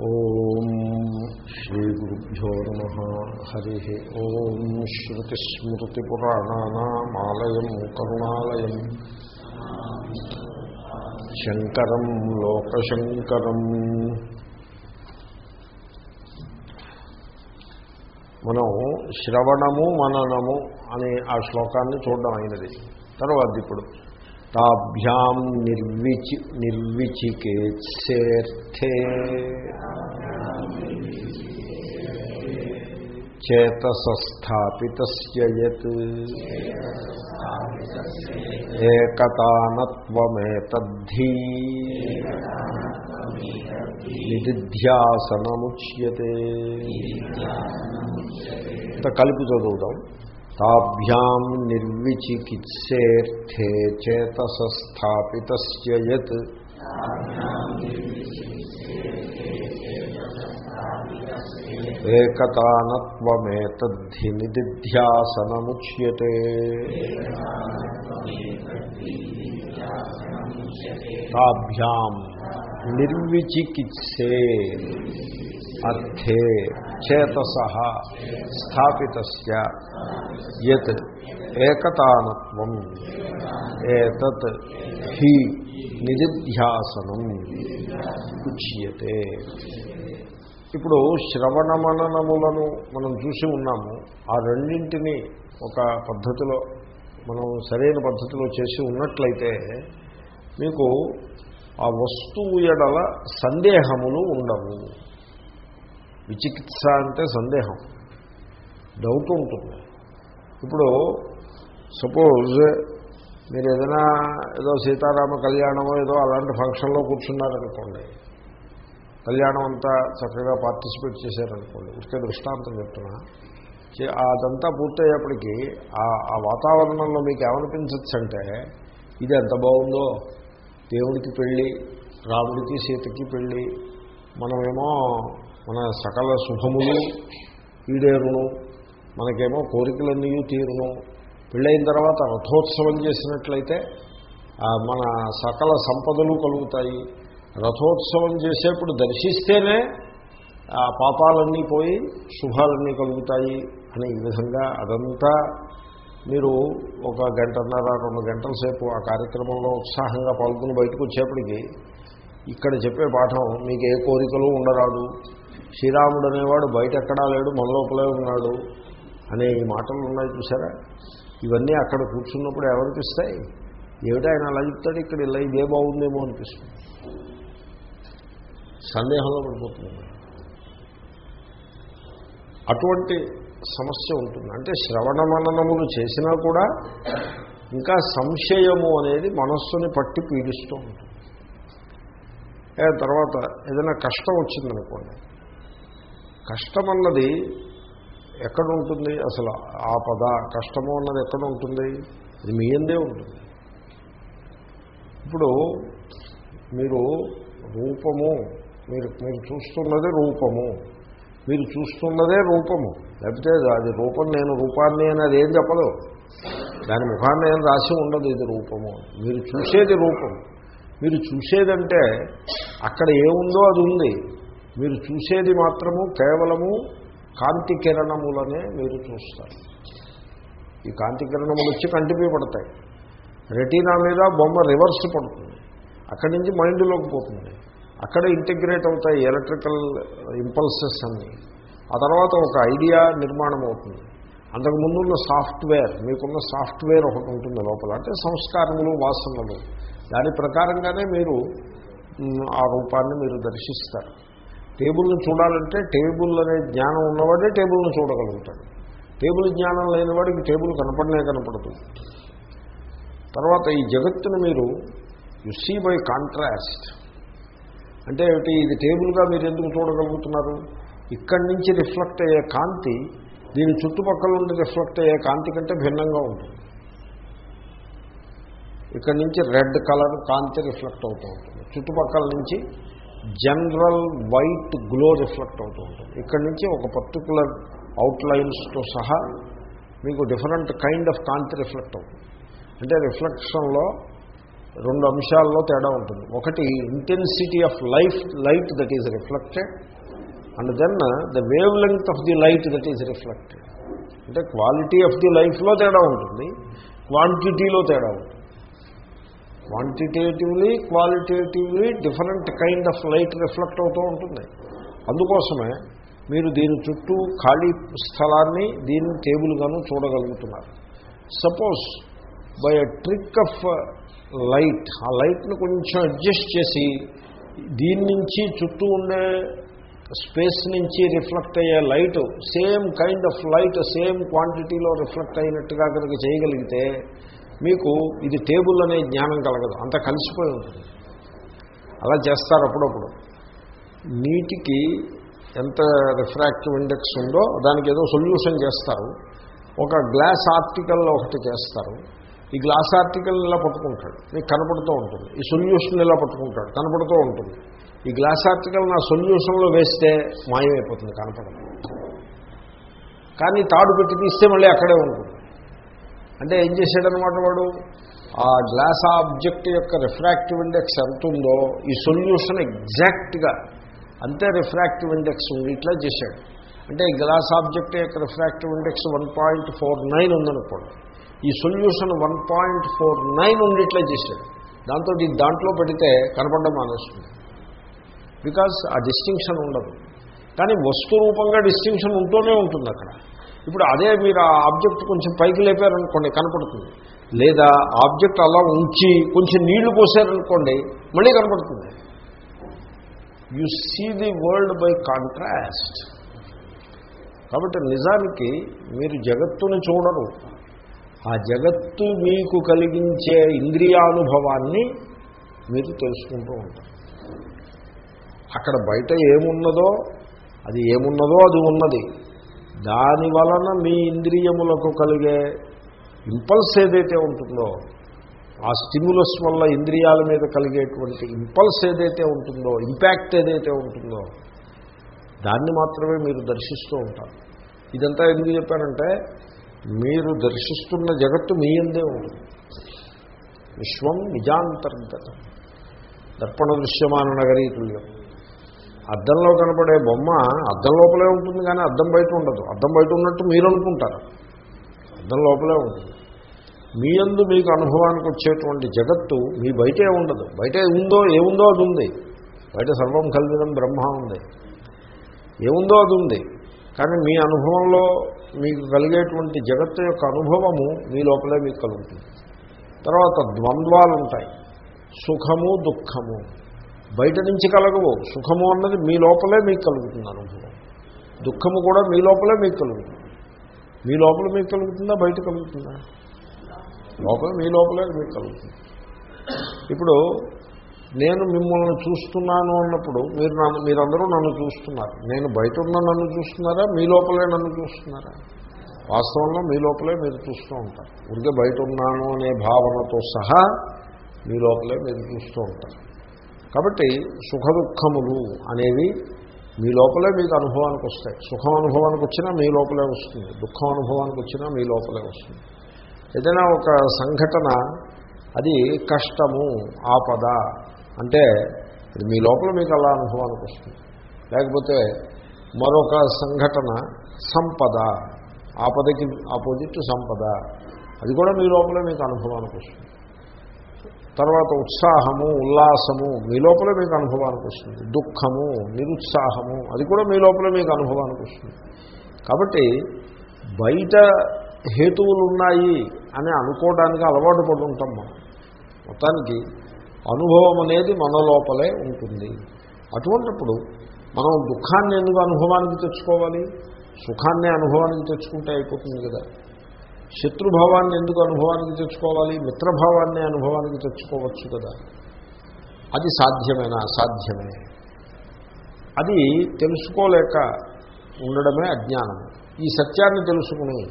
ఓం శ్రీగురుభ్యో నమ. హరి ఓం శ్రుతిస్మృతిపురాణానామాలయం కరుణాలయం. శంకరం లోకశంకరం. మనం శ్రవణము మననము అనే ఆ శ్లోకాన్ని చూడడం అయినది. తర్వాత ఇప్పుడు. తాభ్యాం నిర్విచి నిర్విచికేత్సేర్థే చేతసస్థాపితస్య యత్ ఏకతానత్వమేతద్ధి. నిధిధ్యాసనముచ్యతే. ఇంత కలిపి చదువుదాం. తాభ్యాం నిర్విచికిత్సేర్థే చేతసస్థాపితస్య యత్ ఏకతానత్వమేతద్ధి నిధిధ్యాసనముచ్యతే తాభ్యాం నిర్విచికిత్సే అర్థే చేతస స్థాపిత యత్ ఏకతానత్వం ఏతత్ హి నిధిధ్యాసనం ఉచ్యతే. ఇప్పుడు శ్రవణ మననములను మనం చూసి ఉన్నాము. ఆ రెండింటిని ఒక పద్ధతిలో మనం సరైన పద్ధతిలో చేసి ఉన్నట్లయితే మీకు ఆ వస్తువు ఎడల సందేహములు ఉండవు. విచికిత్స అంటే సందేహం. డౌట్ ఉంటుంది. ఇప్పుడు సపోజ్ మీరు ఏదైనా ఏదో సీతారామ కళ్యాణమో ఏదో అలాంటి ఫంక్షన్లో కూర్చున్నారనుకోండి కళ్యాణం అంతా చక్కగా పార్టిసిపేట్ చేశారనుకోండి ఉడికే దృష్టాంతం చెప్తున్నా అదంతా పూర్తయ్యేప్పటికీ ఆ వాతావరణంలో మీకు ఏమనిపించచ్చు అంటే ఇది ఎంత బాగుందో దేవుడికి పెళ్ళి రాముడికి సీతకి పెళ్ళి మనమేమో మన సకల శుభములు ఈడేరును మనకేమో కోరికలన్నీ తీరును. పెళ్ళైన తర్వాత రథోత్సవం చేసినట్లయితే మన సకల సంపదలు కలుగుతాయి. రథోత్సవం చేసేప్పుడు దర్శిస్తేనే ఆ పాపాలన్నీ పోయి శుభాలన్నీ కలుగుతాయి అని ఈ విధంగా అదంతా మీరు ఒక గంటన్నర రెండు గంటల సేపు ఆ కార్యక్రమంలో ఉత్సాహంగా పాల్గొని బయటకు వచ్చేప్పటికీ ఇక్కడ చెప్పే పాఠం మీకు ఏ కోరికలు ఉండరాదు. శ్రీరాముడు అనేవాడు బయట ఎక్కడా లేడు మన లోపలే ఉన్నాడు అనే ఈ మాటలు ఉన్నాయి చూసారా? ఇవన్నీ అక్కడ కూర్చున్నప్పుడు ఏమనిపిస్తాయి ఏమిటో ఆయన అలా చెప్తాడు? ఇక్కడ ఇలా ఇదే బాగుందేమో అనిపిస్తుంది. సందేహంలో పడిపోతుంది అటువంటి సమస్య ఉంటుంది. అంటే శ్రవణ మననములు చేసినా కూడా ఇంకా సంశయము అనేది మనస్సుని పట్టి పీడిస్తూ ఉంటుంది. తర్వాత ఏదైనా కష్టం వచ్చిందనుకోండి కష్టం అన్నది ఎక్కడ ఉంటుంది అసలు ఆపద కష్టము అన్నది ఎక్కడ ఉంటుంది అది మీ అందే ఉంటుంది. ఇప్పుడు మీరు రూపము మీరు మీరు చూస్తున్నదే రూపము. మీరు చూస్తున్నదే రూపము. లేకపోతే అది రూపం నేను రూపాన్ని అని ఏం చెప్పదు. దాని ముఖాన్ని ఏం రాసి ఉండదు ఇది రూపము. మీరు చూసేది రూపం. మీరు చూసేదంటే అక్కడ ఏముందో అది ఉంది. మీరు చూసేది మాత్రము కేవలము కాంతి కిరణములనే మీరు చూస్తారు. ఈ కాంతి కిరణములు వచ్చి కంటిపై పడతాయి. రెటీనా మీద బొమ్మ రివర్స్ పడుతుంది. అక్కడి నుంచి మైండ్లోకి పోతుంది. అక్కడ ఇంటిగ్రేట్ అవుతాయి ఎలక్ట్రికల్ ఇంపల్సెస్ అన్నీ. ఆ తర్వాత ఒక ఐడియా నిర్మాణం అవుతుంది. అంతకు ముందున్న సాఫ్ట్వేర్ మీకున్న సాఫ్ట్వేర్ ఒకటి ఉంటుంది లోపల. అంటే సంస్కారములు వాసనలు. దాని ప్రకారంగానే మీరు ఆ రూపాన్ని మీరు దర్శిస్తారు. టేబుల్ని చూడాలంటే టేబుల్ అనే జ్ఞానం ఉన్నవాడే టేబుల్ని చూడగలుగుతాడు. టేబుల్ జ్ఞానం లేని వాడికి టేబుల్ కనపడనే కనపడదు. తర్వాత ఈ జగత్తును మీరు యు సీ బై కాంట్రాస్ట్ అంటే ఏమిటి? ఇది టేబుల్గా మీరు ఎందుకు చూడగలుగుతున్నారు? ఇక్కడి నుంచి రిఫ్లెక్ట్ అయ్యే కాంతి దీని చుట్టుపక్కల నుండి రిఫ్లెక్ట్ అయ్యే కాంతి కంటే భిన్నంగా ఉంటుంది. ఇక్కడి నుంచి రెడ్ కలర్ కాంతి రిఫ్లెక్ట్ అవుతూ ఉంటుంది. చుట్టుపక్కల నుంచి జనరల్ వైట్ గ్లో రిఫ్లెక్ట్ అవుతూ ఉంటుంది. ఇక్కడి నుంచి ఒక పర్టికులర్ అవుట్లైన్స్తో సహా మీకు డిఫరెంట్ కైండ్ ఆఫ్ కాంతి రిఫ్లెక్ట్ అవుతుంది. అంటే రిఫ్లెక్షన్లో రెండు అంశాల్లో తేడా ఉంటుంది. ఒకటి intensity of life light that is reflected and then the wavelength of the light that is reflected. అంటే క్వాలిటీ ఆఫ్ ది లైఫ్లో తేడా ఉంటుంది క్వాంటిటీలో తేడా ఉంటుంది. Quantitatively qualitatively different kind of light reflect అవుతూ ఉంటుంది. అందుకోసమే మీరు దీని చుట్టూ ఖాళీ స్థలాన్ని దీన్ని టేబుల్గాను చూడగలుగుతున్నారు. Suppose by a trick of light ఆ లైట్ను కొంచెం అడ్జస్ట్ చేసి దీని నుంచి చుట్టూ ఉండే స్పేస్ నుంచి రిఫ్లెక్ట్ అయ్యే light same kind of light same క్వాంటిటీలో రిఫ్లెక్ట్ అయినట్టుగా కనుక చేయగలిగితే మీకు ఇది టేబుల్ అనే జ్ఞానం కలగదు. అంత కలిసిపోయి ఉంటుంది. అలా చేస్తారు అప్పుడప్పుడు. నీటికి ఎంత రిఫ్రాక్టివ్ ఇండెక్స్ ఉందో దానికి ఏదో సొల్యూషన్ చేస్తారు. ఒక గ్లాస్ ఆర్టికల్ ఒకటి చేస్తారు. ఈ గ్లాస్ ఆర్టికల్ ఇలా పట్టుకుంటాడు. మీకు కనపడుతూ ఉంటుంది. ఈ సొల్యూషన్ ఇలా పట్టుకుంటాడు. కనపడుతూ ఉంటుంది. ఈ గ్లాస్ ఆర్టికల్ నా సొల్యూషన్లో వేస్తే మాయమైపోతుంది కనపడదు. కానీ తాడు పెట్టి తీస్తే మళ్ళీ అక్కడే ఉంటుంది. అంటే ఏం చేశాడనమాట వాడు? ఆ గ్లాస్ ఆబ్జెక్ట్ యొక్క రిఫ్రాక్టివ్ ఇండెక్స్ ఎంత ఉందో ఈ సొల్యూషన్ ఎగ్జాక్ట్గా అంతే రిఫ్రాక్టివ్ ఇండెక్స్ ఉంది ఇట్లా చేశాడు. అంటే ఈ గ్లాస్ ఆబ్జెక్ట్ యొక్క refractive index one point four nine ఉందనుకోండి. ఈ solution one point four nine ఉండి ఇట్లా చేశాడు. దాంతో దాంట్లో పెడితే కనపడడం మానేస్తుంది. బికాజ్ ఆ డిస్టింక్షన్ ఉండదు. కానీ వస్తు రూపంగా డిస్టింక్షన్ ఉంటూనే ఉంటుంది అక్కడ. ఇప్పుడు అదే మీరు ఆ ఆబ్జెక్ట్ కొంచెం పైకి లేపారనుకోండి కనపడుతుంది. లేదా ఆబ్జెక్ట్ అలా ఉంచి కొంచెం నీళ్ళు పోసారనుకోండి మళ్ళీ కనపడుతుంది. You see the world by contrast కాబట్టి నిజానికి మీరు జగత్తుని చూడరు. ఆ జగత్తు మీకు కలిగించే ఇంద్రియానుభవాన్ని మీరు తెలుసుకుంటూ ఉంటారు. అక్కడ బయట ఏమున్నదో అది ఏమున్నదో అది ఉన్నది. దాని వలన మీ ఇంద్రియములకు కలిగే ఇంపల్స్ ఏదైతే ఉంటుందో ఆ స్టిమ్యులస్ వల్ల ఇంద్రియాల మీద కలిగేటువంటి ఇంపల్స్ ఏదైతే ఉంటుందో ఇంపాక్ట్ ఏదైతే ఉంటుందో దాన్ని మాత్రమే మీరు దర్శిస్తూ ఉంటారు. ఇదంతా ఎందుకు చెప్పారంటే మీరు దర్శిస్తున్న జగత్తు మీ ఎందే ఉంటుంది విశ్వం నిజాంతర్గతం. దర్పణ దృశ్యమాన నగరీతుల్యం. అద్దంలో కనపడే బొమ్మ అద్దం లోపలే ఉంటుంది కానీ అద్దం బయట ఉండదు. అద్దం బయట ఉన్నట్టు మీరు అనుకుంటారు. అద్దం లోపలే ఉంటుంది. మీ అందు మీకు అనుభవానికి వచ్చేటువంటి జగత్తు మీ బయటే ఉండదు. బయట ఉందో ఏముందో అది ఉంది. బయట సర్వం కలిగిన బ్రహ్మ ఉంది. ఏముందో అది ఉంది. కానీ మీ అనుభవంలో మీకు కలిగేటువంటి జగత్తు యొక్క అనుభవము మీ లోపలే మీకు కలుగుతుంది. తర్వాత ద్వంద్వాలు ఉంటాయి. సుఖము దుఃఖము. బయట నుంచి కలగవు. సుఖము అన్నది మీ లోపలే మీకు కలుగుతుంది అనుభవం. దుఃఖము కూడా మీ లోపలే మీకు కలుగుతుంది. మీ లోపల మీకు కలుగుతుందా? బయట కలుగుతుందా? లోపల మీ లోపలే మీకు కలుగుతుంది. ఇప్పుడు నేను మిమ్మల్ని చూస్తున్నాను అన్నప్పుడు మీరు నన్ను మీరందరూ నన్ను చూస్తున్నారు. నేను బయట ఉన్న నన్ను చూస్తున్నారా? మీ లోపలే నన్ను చూస్తున్నారా? వాస్తవంలో మీ లోపలే మీరు చూస్తూ ఉంటారు. ఊరికే బయట ఉన్నాను అనే భావనతో సహా మీ లోపలే మీరు చూస్తూ ఉంటారు. కాబట్టి సుఖ దుఃఖములు అనేవి మీ లోపలే మీకు అనుభవానికి వస్తాయి. సుఖం అనుభవానికి వచ్చినా మీ లోపలే వస్తుంది. దుఃఖం అనుభవానికి వచ్చినా మీ లోపలే వస్తుంది. ఏదైనా ఒక సంఘటన అది కష్టము ఆపద అంటే అది మీ లోపల మీకు అలా అనుభవానికి వస్తుంది. లేకపోతే మరొక సంఘటన సంపద ఆపదకి ఆపోజిట్ సంపద అది కూడా మీ లోపలే మీకు అనుభవానికి వస్తుంది. తర్వాత ఉత్సాహము ఉల్లాసము మీ లోపలే మీకు అనుభవానికి వస్తుంది. దుఃఖము నిరుత్సాహము అది కూడా మీ లోపలే మీకు అనుభవానికి వస్తుంది. కాబట్టి బయట హేతువులు ఉన్నాయి అని అనుకోవడానికి అలవాటు పడి మనం. మొత్తానికి అనుభవం అనేది మన లోపలే ఉంటుంది. అటువంటిప్పుడు మనం దుఃఖాన్ని ఎందుకు అనుభవానికి తెచ్చుకోవాలి? సుఖాన్ని అనుభవానికి తెచ్చుకుంటే అయిపోతుంది కదా. శత్రుభావాన్ని ఎందుకు అనుభవానికి తెచ్చుకోవాలి? మిత్రభావాన్ని అనుభవానికి తెచ్చుకోవచ్చు కదా. అది సాధ్యమేనా? సాధ్యమే. అది తెలుసుకోలేక ఉండడమే అజ్ఞానం. ఈ సత్యాన్ని తెలుసుకుని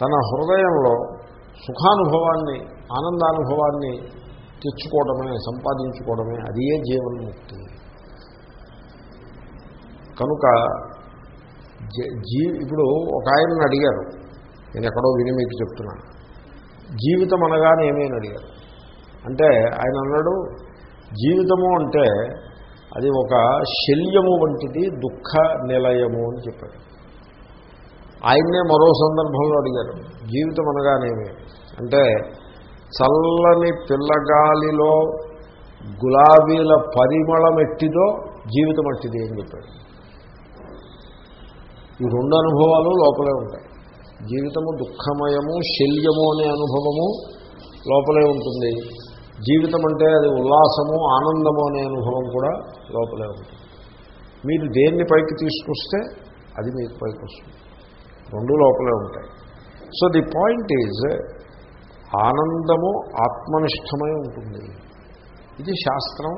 తన హృదయంలో సుఖానుభవాన్ని ఆనందానుభవాన్ని తెచ్చుకోవడమే సంపాదించుకోవడమే అదే జీవన్ముక్తి. కనుక జీ ఇప్పుడు ఒక ఆయనను అడిగారు. నేను ఎక్కడో విని మీకు చెప్తున్నాను. జీవితం అనగానే ఏమేమి అడిగారు? అంటే ఆయన అన్నాడు జీవితము అంటే అది ఒక శల్యము వంటిది దుఃఖ నిలయము అని చెప్పాడు. ఆయన్నే మరో సందర్భంలో అడిగారు జీవితం అనగానేమి అంటే చల్లని పిల్లగాలిలో గులాబీల పరిమళం ఎట్టిదో జీవితం అట్టిది అని చెప్పాడు. ఈ రెండు అనుభవాలు లోపలే ఉంటాయి. జీవితము దుఃఖమయము శల్యము అనే అనుభవము లోపలే ఉంటుంది. జీవితం అంటే అది ఉల్లాసము ఆనందము అనే అనుభవం కూడా లోపలే ఉంటుంది. మీరు దేన్ని పైకి తీసుకొస్తే అది మీకు పైకి వస్తుంది. రెండు లోపలే ఉంటాయి. సో ది పాయింట్ ఈజ్ ఆనందము ఆత్మనిష్టమై ఉంటుంది. ఇది శాస్త్రం.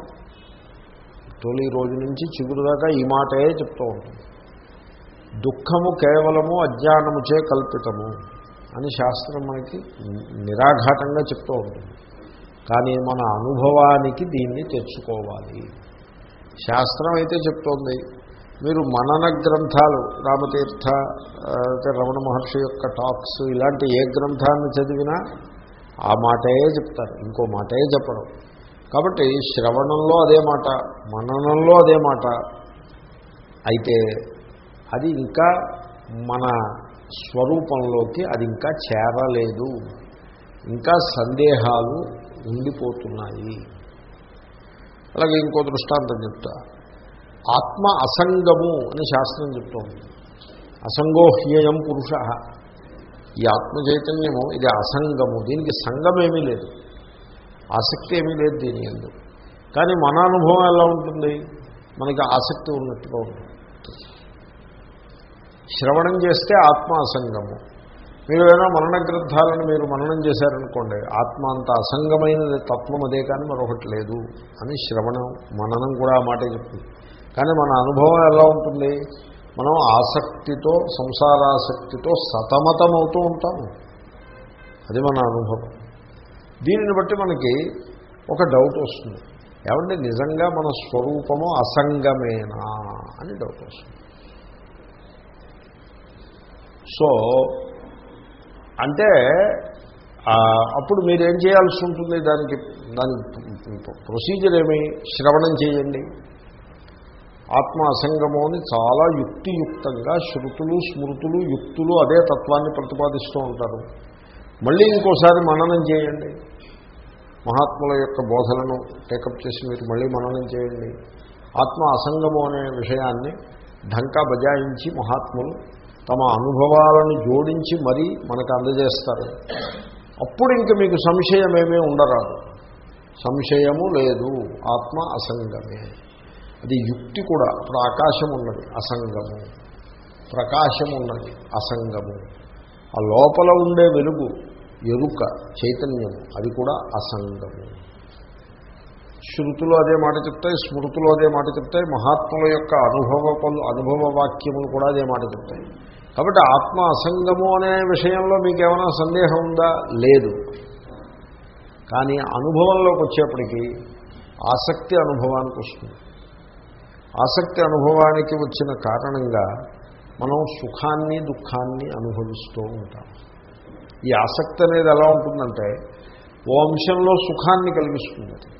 తొలి రోజు నుంచి చిగురు దాకా ఈ మాటే చెప్తూ ఉంటుంది. దుఃఖము కేవలము అజ్ఞానముచే కల్పితము అని శాస్త్రం మనకి నిరాఘాటంగా చెప్తూ ఉంటుంది. కానీ మన అనుభవానికి దీన్ని తెచ్చుకోవాలి. శాస్త్రం అయితే చెప్తోంది మీరు మనన గ్రంథాలు రామతీర్థ అయితే రమణ మహర్షి యొక్క టాక్స్ ఇలాంటి ఏ గ్రంథాన్ని చదివినా ఆ మాటే చెప్తారు ఇంకో మాటే చెప్పడం. కాబట్టి శ్రవణంలో అదే మాట మననంలో అదే మాట. అయితే అది ఇంకా మన స్వరూపంలోకి అది ఇంకా చేరలేదు. ఇంకా సందేహాలు ఉండిపోతున్నాయి. అలాగే ఇంకో దృష్టాంతం చెప్తా. ఆత్మ అసంగము అని శాస్త్రం చెప్తోంది. అసంగోహ్యేయం పురుష. ఈ ఆత్మ చైతన్యము ఇది అసంగము. దీనికి సంగమేమీ లేదు. ఆసక్తి ఏమీ లేదు దీని ఎందు కానీ మన అనుభవం ఎలా ఉంటుంది? మనకి ఆసక్తి ఉన్నట్టుగా ఉంటుంది. శ్రవణం చేస్తే ఆత్మ అసంగము. మీరు ఏదైనా మరణ గ్రంథాలను మీరు మననం చేశారనుకోండి ఆత్మ అంత అసంగమైనది తత్వం అదే కానీ మరొకటి లేదు అని శ్రవణం మననం కూడా ఆ మాటే చెప్తుంది. కానీ మన అనుభవం ఎలా ఉంటుంది? మనం ఆసక్తితో సంసారాసక్తితో సతమతమవుతూ ఉంటాము అది మన అనుభవం. దీనిని బట్టి మనకి ఒక డౌట్ వస్తుంది. ఏమంటే నిజంగా మన స్వరూపము అసంగమేనా అని డౌట్ వస్తుంది. సో అంటే అప్పుడు మీరేం చేయాల్సి ఉంటుంది దానికి దాని ప్రొసీజర్ ఏమి? శ్రవణం చేయండి. ఆత్మ అసంగము అని చాలా యుక్తియుక్తంగా శృతులు స్మృతులు యుక్తులు అదే తత్వాన్ని ప్రతిపాదిస్తూ ఉంటారు. మళ్ళీ ఇంకోసారి మననం చేయండి. మహాత్ముల యొక్క బోధలను టేకప్ చేసి మీరు మళ్ళీ మననం చేయండి. ఆత్మ అసంగము అనే విషయాన్ని ఢంకా బజాయించి మహాత్ములు తమ అనుభవాలను జోడించి మరీ మనకు అందజేస్తారు. అప్పుడు ఇంక మీకు సంశయమేమీ ఉండరాదు. సంశయము లేదు ఆత్మ అసంగమే. అది యుక్తి కూడా ఇప్పుడు ఆకాశం ఉన్నది అసంగము. ప్రకాశం ఉన్నది అసంగము. ఆ లోపల ఉండే వెలుగు ఎరుక చైతన్యము అది కూడా అసంగము. శృతులు అదే మాట చెప్తాయి స్మృతులు అదే మాట చెప్తాయి మహాత్ముల యొక్క అనుభవ పలు అనుభవ వాక్యములు కూడా అదే మాట చెప్తాయి. కాబట్టి ఆత్మ అసంగము అనే విషయంలో మీకు ఏమైనా సందేహం ఉందా? లేదు. కానీ అనుభవంలోకి వచ్చేప్పటికీ ఆసక్తి అనుభవానికి వస్తుంది. ఆసక్తి అనుభవానికి వచ్చిన కారణంగా మనం సుఖాన్ని దుఃఖాన్ని అనుభవిస్తూ ఉంటాం. ఈ ఆసక్తి అనేది ఎలా ఉంటుందంటే ఓ అంశంలో సుఖాన్ని కలిగిస్తుంది.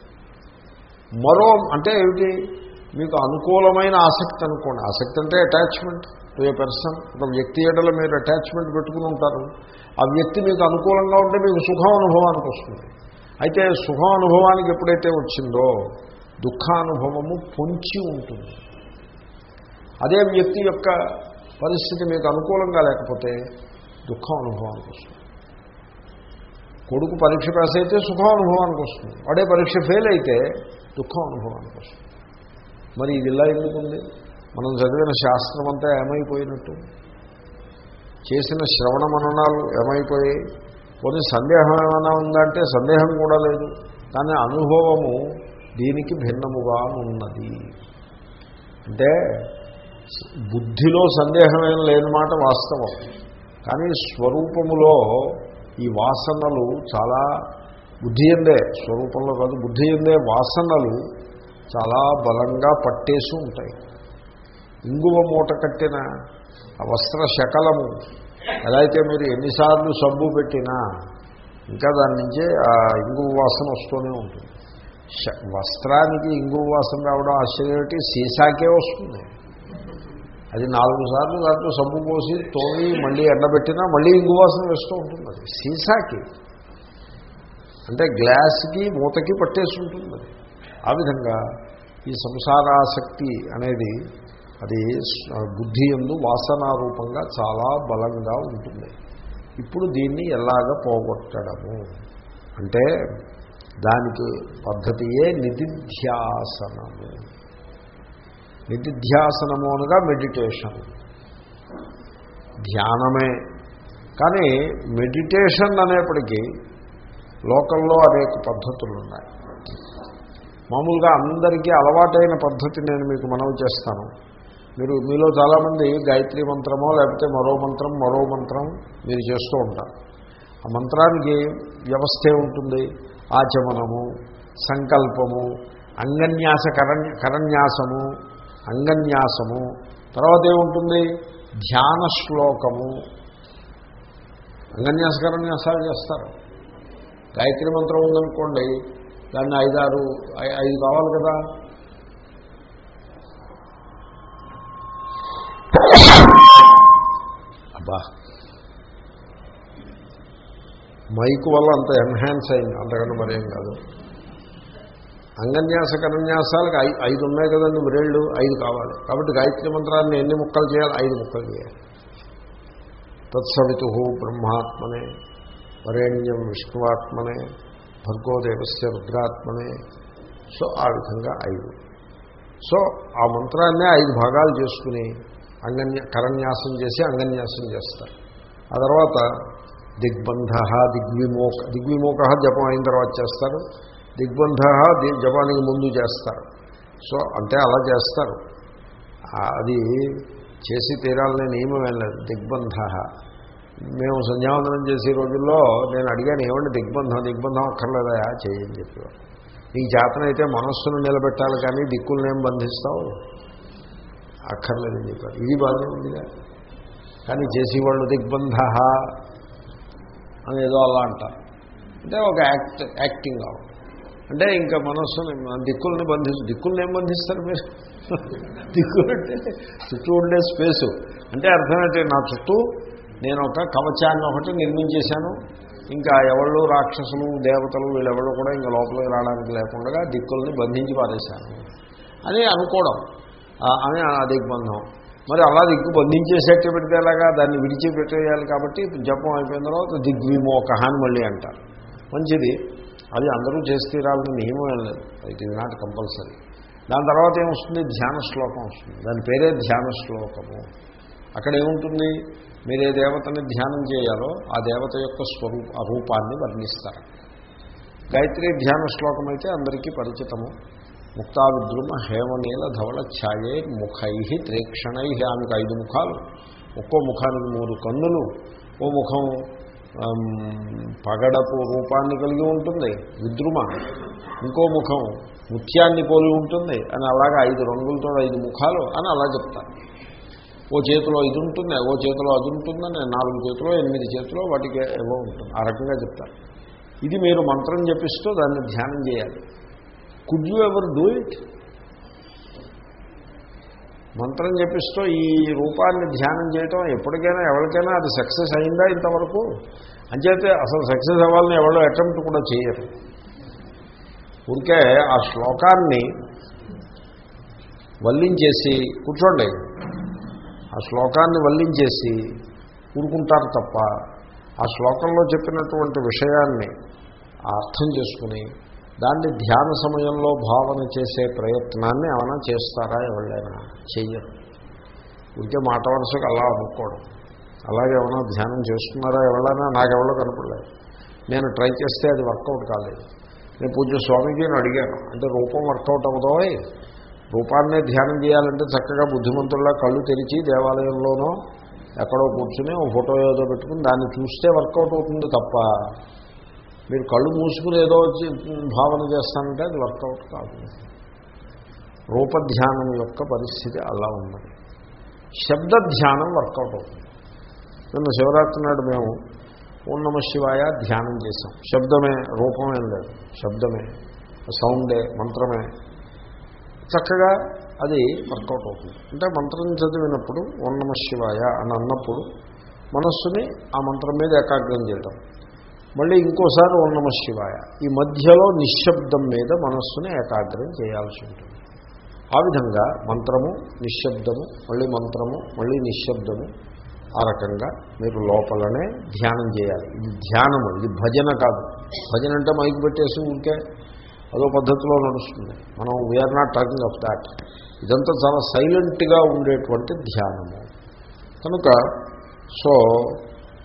మరో అంటే ఏమిటి? మీకు అనుకూలమైన ఆసక్తి అనుకోండి. ఆసక్తి అంటే అటాచ్మెంట్ టు ఏ పర్సన్ ఒక వ్యక్తి ఏడల మీరు అటాచ్మెంట్ పెట్టుకుని ఉంటారు. ఆ వ్యక్తి మీకు అనుకూలంగా ఉంటే మీకు సుఖం అనుభవానికి వస్తుంది. అయితే సుఖం అనుభవానికి ఎప్పుడైతే వచ్చిందో దుఃఖానుభవము పొంచి ఉంటుంది. అదే వ్యక్తి యొక్క పరిస్థితి మీకు అనుకూలంగా లేకపోతే దుఃఖం అనుభవానికి వస్తుంది. కొడుకు పరీక్ష పాస్ అయితే సుఖం అనుభవానికి వస్తుంది. వాడే పరీక్ష ఫెయిల్ అయితే దుఃఖం అనుభవానికి వస్తుంది. మరి ఇది ఇలా ఎందుకుంది? మనం చదివిన శాస్త్రం అంతా ఏమైపోయినట్టు? చేసిన శ్రవణ మననాలు ఏమైపోయాయి కొన్ని సందేహం ఏమైనా ఉందంటే సందేహం కూడా లేదు. కానీ అనుభవము దీనికి భిన్నముగా ఉన్నది. అంటే బుద్ధిలో సందేహమేం లేని మాట వాస్తవం. కానీ స్వరూపములో ఈ వాసనలు చాలా బుద్ధి ఎందే స్వరూపంలో కాదు బుద్ధి ఎందే వాసనలు చాలా బలంగా పట్టేసి ఉంటాయి. ఇంగువ మూట కట్టిన వస్త్ర శకలము ఎలా అయితే మీరు ఎన్నిసార్లు సబ్బు పెట్టినా ఇంకా దాని నుంచే ఆ ఇంగువ వాసన వస్తూనే ఉంటుంది. శ- వస్త్రానికి ఇంగువ వాసన రావడం ఆశ్చర్యం సీసాకే వస్తుంది. అది నాలుగు సార్లు దాంట్లో సబ్బు పోసి తోమి మళ్ళీ ఎండబెట్టినా మళ్ళీ ఇంగు వాసన వేస్తూ ఉంటుంది అది. సీసాకి. అంటే గ్లాస్కి మూతకి పట్టేసి ఉంటుంది అది. ఆ విధంగా ఈ సంసారాసక్తి అనేది అది బుద్ధి ఎందు వాసనారూపంగా చాలా బలంగా ఉంటుంది. ఇప్పుడు దీన్ని ఎలాగ పోగొట్టడము? అంటే దానికి పద్ధతియే నిధిధ్యాసనము. నిధిధ్యాసనము అనగా మెడిటేషన్. ధ్యానమే. కానీ మెడిటేషన్ అనేప్పటికీ లోకల్లో అనేక పద్ధతులు ఉన్నాయి మామూలుగా అందరికీ అలవాటైన పద్ధతి నేను మీకు మనవి చేస్తాను. మీరు మీలో చాలామంది గాయత్రి మంత్రమో లేకపోతే మరో మంత్రం మరో మంత్రం మీరు చేస్తూ ఉంటారు. ఆ మంత్రానికి వ్యవస్థే ఉంటుంది. ఆచమనము సంకల్పము అంగన్యాస కరణ్య కరన్యాసము అంగన్యాసము. తర్వాత ఏముంటుంది? ధ్యాన శ్లోకము. అంగన్యాస కరన్యాసాలు చేస్తారు. గాయత్రి మంత్రం ఉందనుకోండి దాన్ని ఐదారు ఐదు కావాలి కదా? అబ్బా. మైక్ వల్ల అంత ఎన్హాన్స్ అయింది అంతకన్నా మరేం కాదు. అంగన్యాస కన్యాసాలకు ఐ ఐదు ఉన్నాయి కదండి బ్రేళ్ళు ఐదు కావాలి. కాబట్టి గాయత్రి మంత్రాన్ని ఎన్ని ముక్కలు చేయాలి? ఐదు ముక్కలు చేయాలి. తత్సవితు బ్రహ్మాత్మనే వరేణ్యం విష్ణువాత్మనే భర్గోదేవస్య రుద్రాత్మనే. సో ఆ విధంగా ఐదు. సో ఆ మంత్రాన్నే ఐదు భాగాలు చేసుకుని అంగన్య కరన్యాసం చేసి అంగన్యాసం చేస్తారు. ఆ తర్వాత దిగ్బంధ దిగ్విమోక దిగ్విమోక జపం అయిన తర్వాత చేస్తారు. దిగ్బంధ జపానికి ముందు చేస్తారు. సో అంటే అలా చేస్తారు. అది చేసి తీరాలనే నియమం ఏం లేదు. దిగ్బంధ. మేము సంధ్యావందనం చేసే రోజుల్లో నేను అడిగాను ఏమండి దిగ్బంధం? దిగ్బంధం అక్కర్లేదా? చేయని చెప్పేవారు. నీకు జాతనైతే మనస్సును నిలబెట్టాలి కానీ దిక్కులనేం బంధిస్తావు? అక్కర్లేదని చెప్పారు. ఇది బాగానే ఉందిగా కానీ చేసేవాళ్ళు దిగ్బంధ అని ఏదో అలా అంటారు. అంటే ఒక యాక్ట్ యాక్టింగ్ అవ్వడం అంటే ఇంకా మనస్సుని దిక్కుల్ని బంధిస్తు దిక్కుల్ని ఏం బంధిస్తారు మీరు? దిక్కులు అంటే చుట్టూ ఉండే స్పేసు. అంటే అర్థమైతే నా చుట్టూ నేను ఒక కవచాన్ని ఒకటి నిర్మించేశాను. ఇంకా ఎవళ్ళు రాక్షసులు దేవతలు వీళ్ళెవరు కూడా ఇంకా లోపలికి రావడానికి లేకుండా దిక్కుల్ని బంధించి పారేశాను అని అనుకోవడం. అని ఆ దిగ్బంధం. మరి అలా దిగ్గు బంధించేసేట్టు పెడితే ఎలాగా? దాన్ని విడిచిపెట్టేయాలి కాబట్టి జపం అయిపోయిన తర్వాత దిగ్విమోక అని మళ్ళీ అంటారు. మంచిది. అది అందరూ చేసి తీరాలని నియమం ఏం లేదు. It is not compulsory. దాని తర్వాత ఏమొస్తుంది? ధ్యాన శ్లోకం వస్తుంది. దాని పేరే ధ్యాన శ్లోకము. అక్కడ ఏముంటుంది? మీరు ఏ దేవతని ధ్యానం చేయాలో ఆ దేవత యొక్క స్వరూప రూపాన్ని వర్ణిస్తారు. గాయత్రి ధ్యాన శ్లోకం అయితే అందరికీ పరిచితము. ముక్తావిద్రుమ హేమనీల ధవళ ఛాయే ముఖై త్రేక్షణై ఆమెకు ఐదు ముఖాలు. ఒక్కో ముఖానికి మూడు కన్నులు. ఓ ముఖం పగడపు రూపాన్ని కలిగి ఉంటుంది విద్రుమ. ఇంకో ముఖం ముత్యాన్ని పోలి ఉంటుంది అని అలాగా ఐదు రంగులతో ఐదు ముఖాలు అని అలా చెప్తారు ఓ చేతిలో ఇది ఉంటుంది ఓ చేతిలో అది ఉంటుందని నాలుగు చేతిలో ఎనిమిది చేతిలో వాటికి ఏవో ఉంటుంది. ఆ రకంగా చెప్తారు ఇది మీరు మంత్రం జపిస్తూ దాన్ని ధ్యానం చేయాలి. Could you ever do it మంత్రం చెప్పిస్తూ ఈ రూపాన్ని ధ్యానం చేయటం ఎప్పటికైనా ఎవరికైనా అది సక్సెస్ అయిందా ఇంతవరకు? అంచేతే అసలు సక్సెస్ అవ్వాలని ఎవరో అటెంప్ట్ కూడా చేయరు. ఊరికే ఆ శ్లోకాన్ని వల్లించేసి కూర్చోండి. ఆ శ్లోకాన్ని వల్లించేసి ఊరుకుంటారు తప్ప ఆ శ్లోకంలో చెప్పినటువంటి విషయాన్ని అర్థం చేసుకుని దాన్ని ధ్యాన సమయంలో భావన చేసే ప్రయత్నాన్ని ఏమైనా చేస్తారా ఎవరైనా చెయ్యరు. ఉంటే మాట వరుసకు అలా అనుకోవడం. అలాగే ఏమైనా ధ్యానం చేస్తున్నారా ఎవరైనా నాకెవరో కనపడలేదు. నేను ట్రై చేస్తే అది వర్కౌట్ కాలేదు. నేను పూజ స్వామీజీని అడిగాను. అంటే రూపం వర్కౌట్ అవ్వదోయ్ రూపాన్నే ధ్యానం చేయాలంటే చక్కగా బుద్ధిమంతుల్లా కళ్ళు తెరిచి దేవాలయంలోనో ఎక్కడో కూర్చుని ఓ ఫోటో ఏదో పెట్టుకుని దాన్ని చూస్తే వర్కౌట్ అవుతుంది తప్ప మీరు కళ్ళు మూసుకుని ఏదో వచ్చి భావన చేస్తానంటే అది వర్కౌట్ కాదు. రూపధ్యానం యొక్క పరిస్థితి అలా ఉన్నది. శబ్ద ధ్యానం వర్కౌట్ అవుతుంది. నిన్న శివరాత్రి నాడు మేము ఓం నమ శివాయ ధ్యానం చేసాం శబ్దమే రూపమేం లేదు. శబ్దమే సౌండే మంత్రమే. చక్కగా అది వర్కౌట్ అవుతుంది. అంటే మంత్రం చదివినప్పుడు ఓం నమ శివాయ అని అన్నప్పుడు మనస్సుని ఆ మంత్రం మీద ఏకాగ్రం చేయడం మళ్ళీ ఇంకోసారి ఓ నమ శివాయ. ఈ మధ్యలో నిశ్శబ్దం మీద మనస్సుని ఏకాగ్రం చేయాల్సి ఉంటుంది. ఆ విధంగా మంత్రము నిశ్శబ్దము మళ్ళీ మంత్రము మళ్ళీ నిశ్శబ్దము ఆ రకంగా మీరు లోపలనే ధ్యానం చేయాలి. ఇది ధ్యానము ఇది భజన కాదు. భజన అంటే మైకి పెట్టేసి ఉంటే అదో పద్ధతిలో నడుస్తుంది. మనం we are not talking of that ఇదంతా చాలా సైలెంట్గా ఉండేటువంటి ధ్యానము. కనుక సో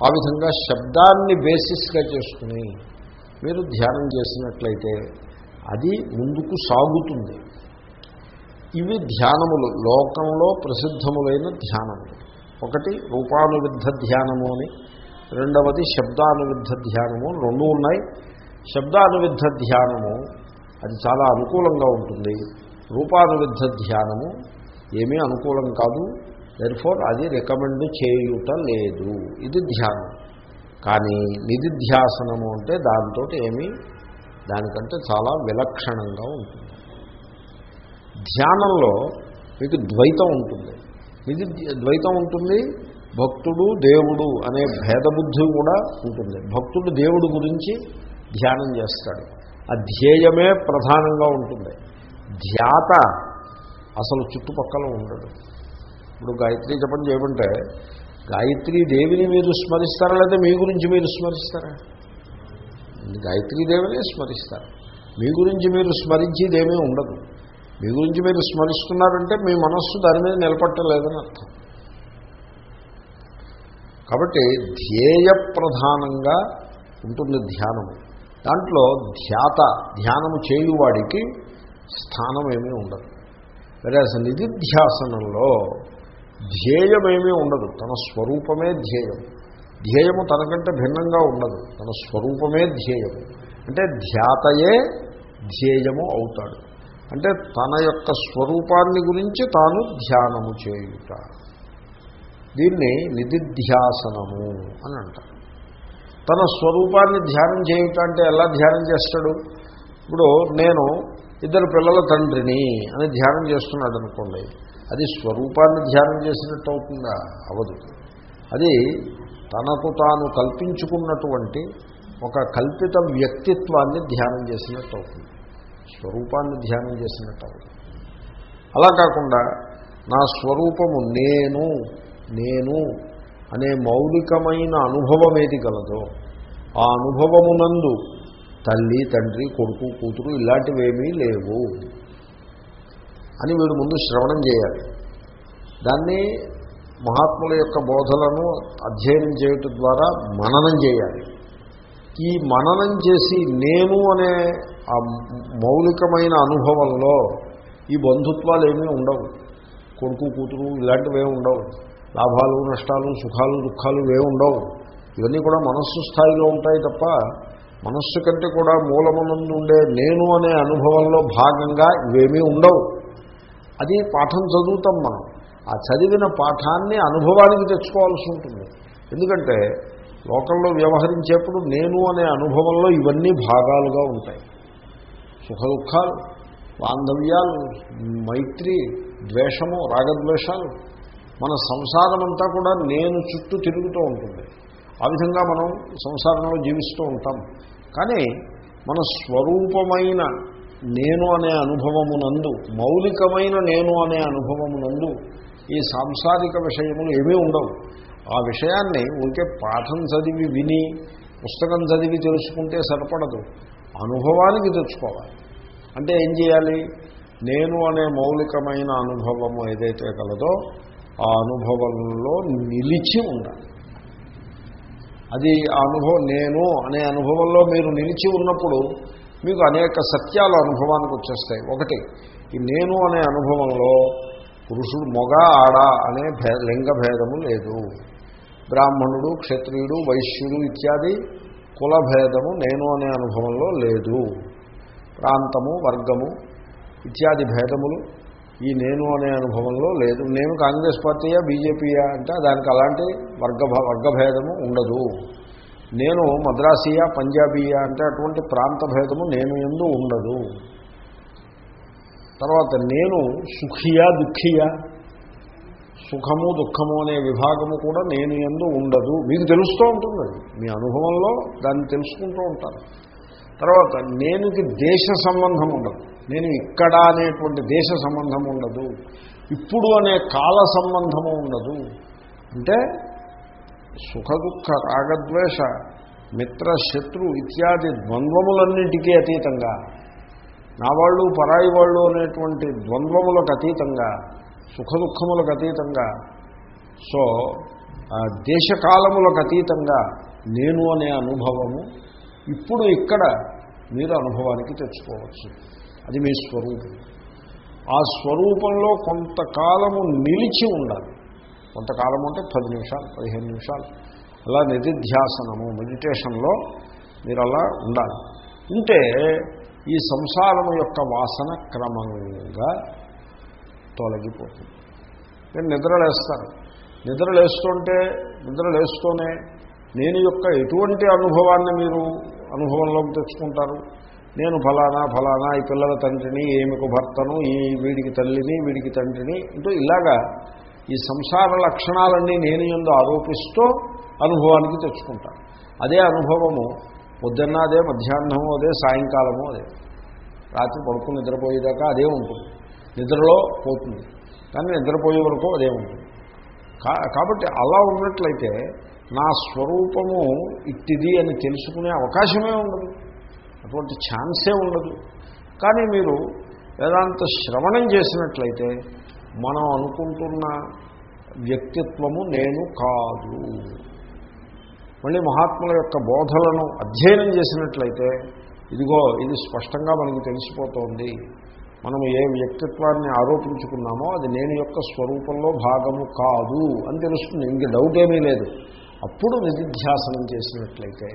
ఆ విధంగా శబ్దాన్ని బేసిస్గా చేసుకుని మీరు ధ్యానం చేసినట్లయితే అది ముందుకు సాగుతుంది. ఇవి ధ్యానములు లోకంలో ప్రసిద్ధములైన ధ్యానములు. ఒకటి రూపానువిద్ధ ధ్యానము అని రెండవది శబ్దానువిద్ధ ధ్యానము రెండు ఉన్నాయి. శబ్దానువిద్ధ ధ్యానము అది చాలా అనుకూలంగా ఉంటుంది. రూపానువిద్ధ ధ్యానము ఏమీ అనుకూలం కాదు. దెర్ఫోర్ అది రికమెండ్ చేయుట లేదు. ఇది ధ్యానం. కానీ నిధిధ్యాసనము అంటే దాంతో ఏమీ దానికంటే చాలా విలక్షణంగా ఉంటుంది. ధ్యానంలో మీకు ద్వైతం ఉంటుంది. నిధి ద్వైతం ఉంటుంది భక్తుడు దేవుడు అనే భేదబుద్ధి కూడా ఉంటుంది. భక్తుడు దేవుడు గురించి ధ్యానం చేస్తాడు. ఆ ధ్యేయమే ప్రధానంగా ఉంటుంది. ధ్యాత అసలు చుట్టుపక్కల ఉండడు ఇప్పుడు గాయత్రి జపం చేయమంటే గాయత్రీ దేవిని మీరు స్మరిస్తారా లేదా మీ గురించి మీరు స్మరిస్తారా? గాయత్రీ దేవినే స్మరిస్తారు. మీ గురించి మీరు స్మరించేదేమీ ఉండదు. మీ గురించి మీరు స్మరిస్తున్నారంటే మీ మనస్సు దాని మీద నిలబట్టలేదని అర్థం. కాబట్టి ధ్యేయ ప్రధానంగా ఉంటుంది ధ్యానము దాంట్లో ధ్యాత ధ్యానము చేయువాడికి స్థానం ఏమీ ఉండదు. వేరే నిధిధ్యాసనంలో ధ్యేయమేమీ ఉండదు. తన స్వరూపమే ధ్యేయం. ధ్యేయము తనకంటే భిన్నంగా ఉండదు. తన స్వరూపమే ధ్యేయము అంటే ధ్యాతయే ధ్యేయము అవుతాడు. అంటే తన యొక్క స్వరూపాన్ని గురించి తాను ధ్యానము చేయుట. దీన్ని నిధిధ్యాసనము అని అంటారు. తన స్వరూపాన్ని ధ్యానం చేయుట అంటే ఎలా ధ్యానం చేస్తాడు? ఇప్పుడు నేను ఇద్దరు పిల్లల తండ్రిని అని ధ్యానం చేస్తున్నాడు అనుకోండి అది స్వరూపాన్ని ధ్యానం చేసినట్టు అవుతుందా? అవదు. అది తనకు తాను కల్పించుకున్నటువంటి ఒక కల్పిత వ్యక్తిత్వాన్ని ధ్యానం చేసినట్టు అవుతుంది. స్వరూపాన్ని ధ్యానం చేసినట్టు అవుతుంది. అలా కాకుండా నా స్వరూపము నేను నేను అనే మౌలికమైన అనుభవం ఏది గలదో ఆ అనుభవమునందు తల్లి తండ్రి కొడుకు కూతురు ఇలాంటివేమీ లేవు. అని వీడు ముందు శ్రవణం చేయాలి. దాన్ని మహాత్ముల యొక్క బోధలను అధ్యయనం చేయటం ద్వారా మననం చేయాలి. ఈ మననం చేసి నేను అనే ఆ మౌలికమైన అనుభవంలో ఈ బంధుత్వాలు ఏమీ ఉండవు. కొడుకు కూతురు ఇలాంటివే ఉండవు. లాభాలు నష్టాలు సుఖాలు దుఃఖాలు ఇవే ఉండవు. ఇవన్నీ కూడా మనస్సు స్థాయిలో ఉంటాయి తప్ప మనస్సు కంటే కూడా మూలమునందు ఉండే నేను అనే అనుభవంలో భాగంగా ఇవేమీ ఉండవు. అది పాఠం చదువుతాం మనం. ఆ చదివిన పాఠాన్ని అనుభవానికి తెచ్చుకోవాల్సి ఉంటుంది. ఎందుకంటే లోకంలో వ్యవహరించేప్పుడు నేను అనే అనుభవంలో ఇవన్నీ భాగాలుగా ఉంటాయి. సుఖ దుఃఖాలు బాంధవ్యాలు మైత్రి ద్వేషము రాగద్వేషాలు మన సంసారం అంతా కూడా నేను చుట్టూ తిరుగుతూ ఉంటుంది. ఆ విధంగా మనం సంసారంలో జీవిస్తూ ఉంటాం. కానీ మన స్వరూపమైన నేను అనే అనుభవమునందు మౌలికమైన నేను అనే అనుభవమునందు ఈ సాంసారిక విషయములు ఏమీ ఉండవు. ఆ విషయాన్ని ఉంటే పాఠం చదివి విని పుస్తకం చదివి తెలుసుకుంటే సరిపడదు. అనుభవానికి తెచ్చుకోవాలి. అంటే ఏం చేయాలి? నేను అనే మౌలికమైన అనుభవము ఏదైతే కలదో ఆ అనుభవంలో నిలిచి ఉండాలి. అది ఆ అనుభవం నేను అనే అనుభవంలో మీరు నిలిచి ఉన్నప్పుడు మీకు అనేక సత్యాలు అనుభవానికి వచ్చేస్తాయి. ఒకటి ఈ నేను అనే అనుభవంలో పురుషుడు మొగ ఆడ అనే భే లింగ భేదము లేదు. బ్రాహ్మణుడు క్షత్రియుడు వైశ్యుడు ఇత్యాది కుల భేదము నేను అనే అనుభవంలో లేదు. ప్రాంతము వర్గము ఇత్యాది భేదములు ఈ నేను అనే అనుభవంలో లేదు. నేను కాంగ్రెస్ పార్టీయా బీజేపీయా అంటే దానికి అలాంటి వర్గ వర్గభేదము ఉండదు. నేను మద్రాసియా పంజాబీయా అంటే అటువంటి ప్రాంత భేదము నేను ఎందు ఉండదు. తర్వాత నేను సుఖియా దుఃఖియా సుఖము దుఃఖము అనే విభాగము కూడా నేను ఎందు ఉండదు. మీకు తెలుస్తూ ఉంటుంది మీ అనుభవంలో దాన్ని తెలుసుకుంటూ ఉంటారు. తర్వాత నేనుకి దేశ సంబంధం ఉండదు. నేను ఇక్కడ అనేటువంటి దేశ సంబంధం ఉండదు. ఇప్పుడు అనే కాల సంబంధము ఉండదు. అంటే సుఖ దుఃఖ రాగద్వేష మిత్ర శత్రు ఇత్యాది ద్వంద్వములన్నింటికీ అతీతంగా నా వాళ్ళు పరాయి వాళ్ళు అనేటువంటి ద్వంద్వములకు అతీతంగా సుఖ దుఃఖములకు అతీతంగా సో ఆ దేశకాలములకు అతీతంగా నేను అనే అనుభవము ఇప్పుడు ఇక్కడ మీరు అనుభవానికి తెచ్చుకోవచ్చు. అది మీ స్వరూపం. ఆ స్వరూపంలో కొంతకాలము నిలిచి ఉండాలి. కొంతకాలం అంటే పది నిమిషాలు పదిహేను నిమిషాలు. అలా నిధిధ్యాసనము మెడిటేషన్లో మీరు అలా ఉండాలి. ఉంటే ఈ సంసారము యొక్క వాసన క్రమంగా తొలగిపోతుంది. నేను నిద్రలేస్తాను. నిద్రలేస్తుంటే నిద్రలేస్తూనే నేను యొక్క ఎటువంటి అనుభవాన్ని మీరు అనుభవంలోకి తెచ్చుకుంటారు? నేను ఫలానా ఫలానా ఈ పిల్లల తండ్రిని ఏమికు భర్తను ఈ వీడికి తల్లిని వీడికి తండ్రిని అంటూ ఇలాగా ఈ సంసార లక్షణాలన్నీ నేను ఎందు ఆరోపిస్తూ అనుభవానికి తెచ్చుకుంటాను అదే అనుభవము. పొద్దున్న అదే మధ్యాహ్నము అదే సాయంకాలము అదే. రాత్రి పడుకుని నిద్రపోయేదాకా అదే ఉంటుంది. నిద్రలో పోతుంది. కానీ నిద్రపోయే వరకు అదే ఉంటుంది. కా- కాబట్టి అలా ఉన్నట్లయితే నా స్వరూపము ఇట్టిది అని తెలుసుకునే అవకాశమే ఉండదు. అటువంటి ఛాన్సే ఉండదు. కానీ మీరు వేదాంత శ్రవణం చేసినట్లయితే మనం అనుకుంటున్న వ్యక్తిత్వము నేను కాదు. మళ్ళీ మహాత్ముల యొక్క బోధలను అధ్యయనం చేసినట్లయితే ఇదిగో ఇది స్పష్టంగా మనకు తెలిసిపోతోంది. మనం ఏ వ్యక్తిత్వాన్ని ఆరోపించుకున్నామో అది నేను యొక్క స్వరూపంలో భాగము కాదు అని తెలుస్తుంది. ఇంక డౌట్ ఏమీ లేదు. అప్పుడు నిధిధ్యాసనం చేసినట్లయితే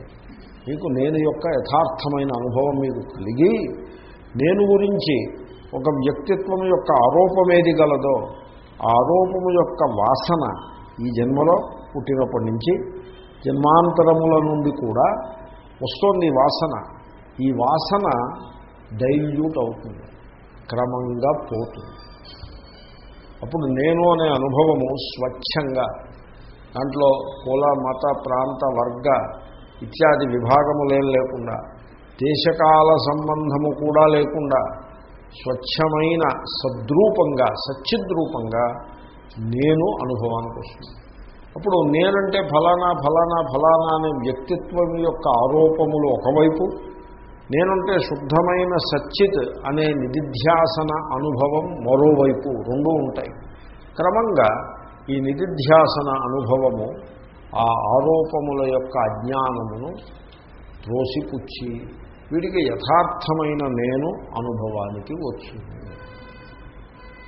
మీకు నేను యొక్క యథార్థమైన అనుభవం మీకు కలిగి నేను గురించి ఒక వ్యక్తిత్వం యొక్క ఆరోపం ఏది గలదో ఆ ఆరోపము యొక్క వాసన ఈ జన్మలో పుట్టినప్పటి నుంచి జన్మాంతరముల నుండి కూడా వస్తోంది ఈ వాసన. ఈ వాసన డైల్యూట్ అవుతుంది క్రమంగా పోతుంది. అప్పుడు నేను అనే అనుభవము స్వచ్ఛంగా దాంట్లో కుల మత ప్రాంత వర్గ ఇత్యాది విభాగములేం లేకుండా దేశకాల సంబంధము కూడా లేకుండా స్వచ్ఛమైన సద్రూపంగా సచ్చిద్రూపంగా నేను అనుభవానికి వస్తుంది అప్పుడు నేనంటే ఫలానా ఫలానా ఫలానా అనే వ్యక్తిత్వం యొక్క ఆరోపములు ఒకవైపు నేనంటే శుద్ధమైన సచ్చిత్ అనే నిధిధ్యాసన అనుభవం మరోవైపు రెండూ ఉంటాయి. క్రమంగా ఈ నిధిధ్యాసన అనుభవము ఆ ఆరోపముల యొక్క అజ్ఞానమును త్రోసిపుచ్చి వీడికి యథార్థమైన నేను అనుభవానికి వచ్చింది